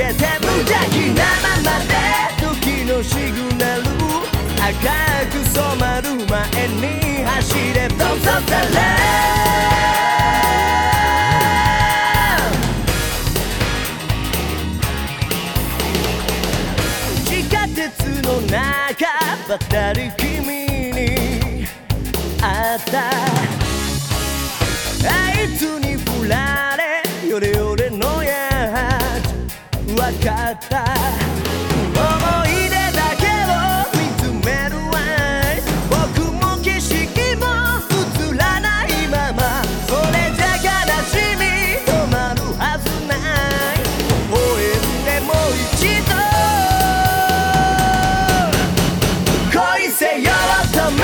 けて無邪気なままで時のシグナル赤く染まる前に走れドんドンダラ地下鉄の中ばたりきかった。思い出だけを見つめるわ僕も景色も映らないまま。それじゃ悲しみ。止まるはずない。応援でもう一度。恋せよ乙女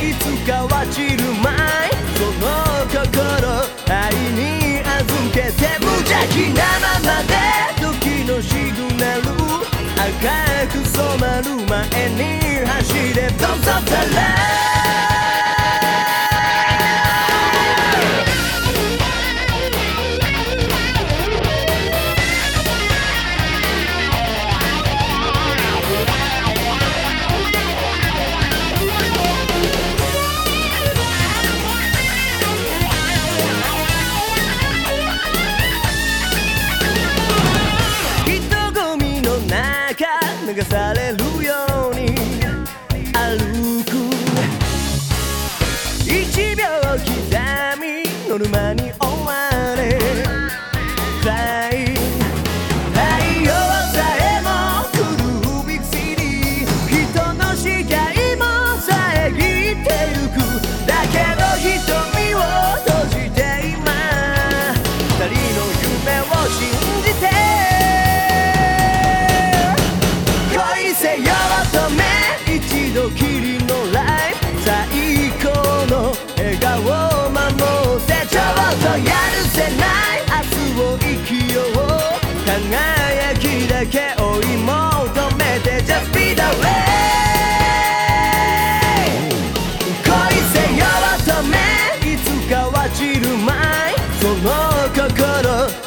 いつかは散るまいその心愛に預けて。無邪気な赤く染まる前に走れ。どうぞたみノルマに追い求めて Just be the way 恋せよ乙女いつかは散るまいその心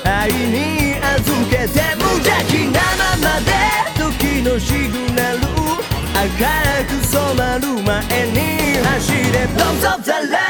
愛に預けて無邪気なままで時のシグナル赤く染まる前に走れ。Don't stop the light